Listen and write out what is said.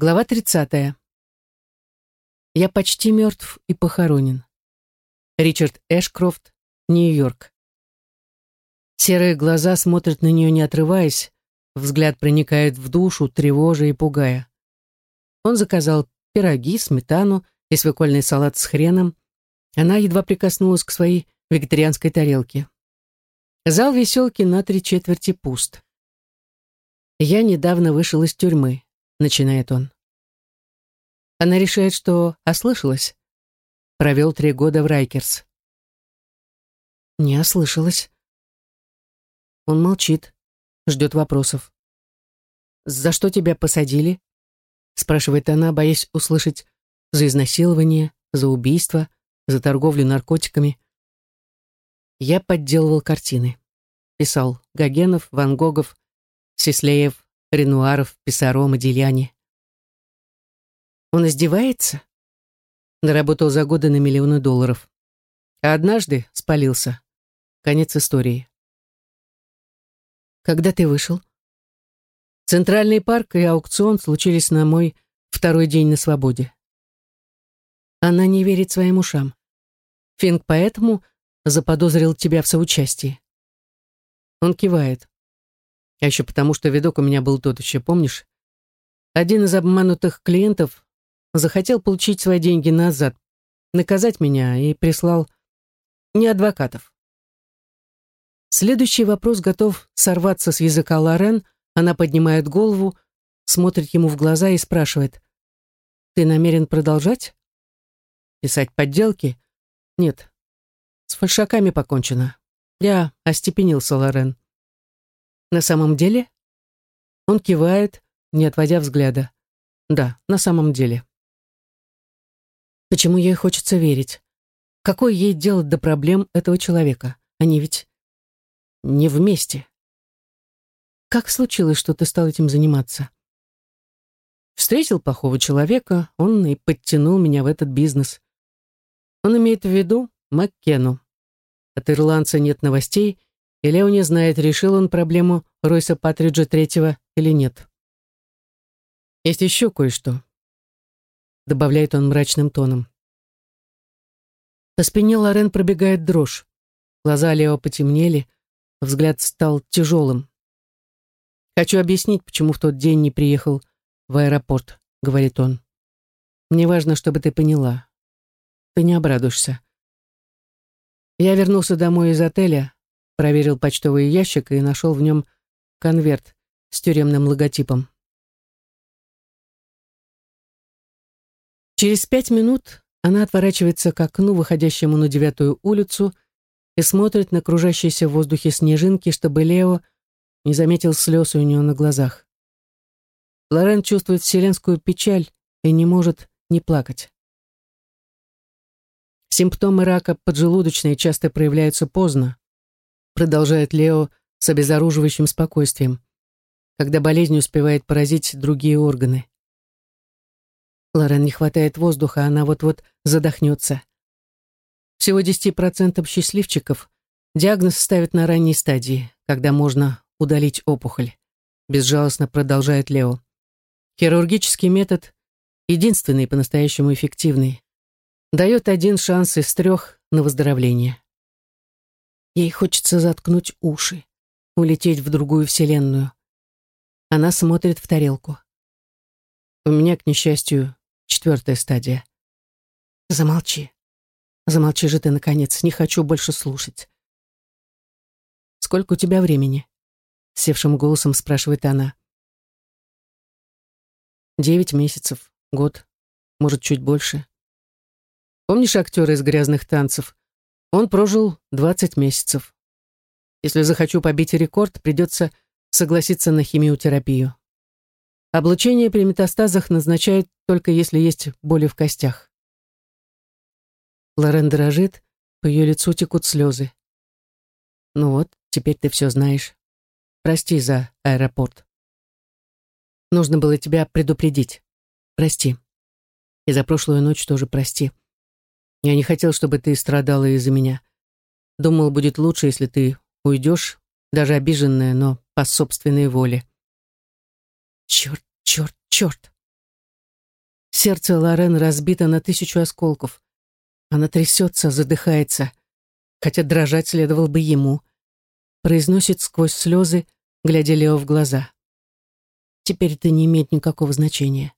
Глава 30. Я почти мертв и похоронен. Ричард Эшкрофт, Нью-Йорк. Серые глаза смотрят на нее, не отрываясь, взгляд проникает в душу, тревожа и пугая. Он заказал пироги, сметану и свекольный салат с хреном. Она едва прикоснулась к своей вегетарианской тарелке. Зал веселки на три четверти пуст. Я недавно вышел из тюрьмы начинает он. Она решает, что ослышалась. Провел три года в Райкерс. Не ослышалась. Он молчит, ждет вопросов. «За что тебя посадили?» спрашивает она, боясь услышать «за изнасилование», «за убийство», «за торговлю наркотиками». Я подделывал картины. Писал Гогенов, Ван Гогов, Сислеев, Ренуаров, Писаро, Модильяне. Он издевается? Наработал за годы на миллионы долларов. А однажды спалился. Конец истории. Когда ты вышел? Центральный парк и аукцион случились на мой второй день на свободе. Она не верит своим ушам. Финк поэтому заподозрил тебя в соучастии. Он кивает. А еще потому, что видок у меня был тот еще, помнишь? Один из обманутых клиентов захотел получить свои деньги назад, наказать меня и прислал не адвокатов. Следующий вопрос готов сорваться с языка Лорен. Она поднимает голову, смотрит ему в глаза и спрашивает. «Ты намерен продолжать? Писать подделки? Нет. С фальшаками покончено. Я остепенился, Лорен. На самом деле? Он кивает, не отводя взгляда. Да, на самом деле. Почему ей хочется верить? Какое ей дело до проблем этого человека? Они ведь не вместе. Как случилось, что ты стал этим заниматься? Встретил плохого человека, он и подтянул меня в этот бизнес. Он имеет в виду Маккену. От ирландца нет новостей, и Лео не знает, решил он проблему Ройса Патриджа Третьего или нет. «Есть еще кое-что», — добавляет он мрачным тоном. По спине Лорен пробегает дрожь. Глаза Лео потемнели, взгляд стал тяжелым. «Хочу объяснить, почему в тот день не приехал в аэропорт», — говорит он. «Мне важно, чтобы ты поняла. Ты не обрадуешься. Я вернулся домой из отеля, Проверил почтовый ящик и нашел в нем конверт с тюремным логотипом. Через пять минут она отворачивается к окну, выходящему на девятую улицу, и смотрит на кружащиеся в воздухе снежинки, чтобы Лео не заметил слез у нее на глазах. Лорен чувствует вселенскую печаль и не может не плакать. Симптомы рака поджелудочной часто проявляются поздно продолжает Лео с обезоруживающим спокойствием, когда болезнь успевает поразить другие органы. Лорен не хватает воздуха, она вот-вот задохнется. Всего 10% счастливчиков диагноз ставят на ранней стадии, когда можно удалить опухоль, безжалостно продолжает Лео. Хирургический метод единственный по-настоящему эффективный. Дает один шанс из трех на выздоровление. Ей хочется заткнуть уши, улететь в другую вселенную. Она смотрит в тарелку. У меня, к несчастью, четвертая стадия. Замолчи. Замолчи же ты, наконец. Не хочу больше слушать. Сколько у тебя времени? Севшим голосом спрашивает она. Девять месяцев, год, может, чуть больше. Помнишь актера из «Грязных танцев»? Он прожил 20 месяцев. Если захочу побить рекорд, придется согласиться на химиотерапию. Облучение при метастазах назначают только если есть боли в костях. Лорен дрожит, по ее лицу текут слезы. Ну вот, теперь ты все знаешь. Прости за аэропорт. Нужно было тебя предупредить. Прости. И за прошлую ночь тоже прости. Я не хотел, чтобы ты страдала из-за меня. Думал, будет лучше, если ты уйдешь, даже обиженная, но по собственной воле. Черт, черт, черт. Сердце Лорен разбито на тысячу осколков. Она трясется, задыхается, хотя дрожать следовало бы ему. Произносит сквозь слезы, глядя Лео в глаза. Теперь это не имеет никакого значения.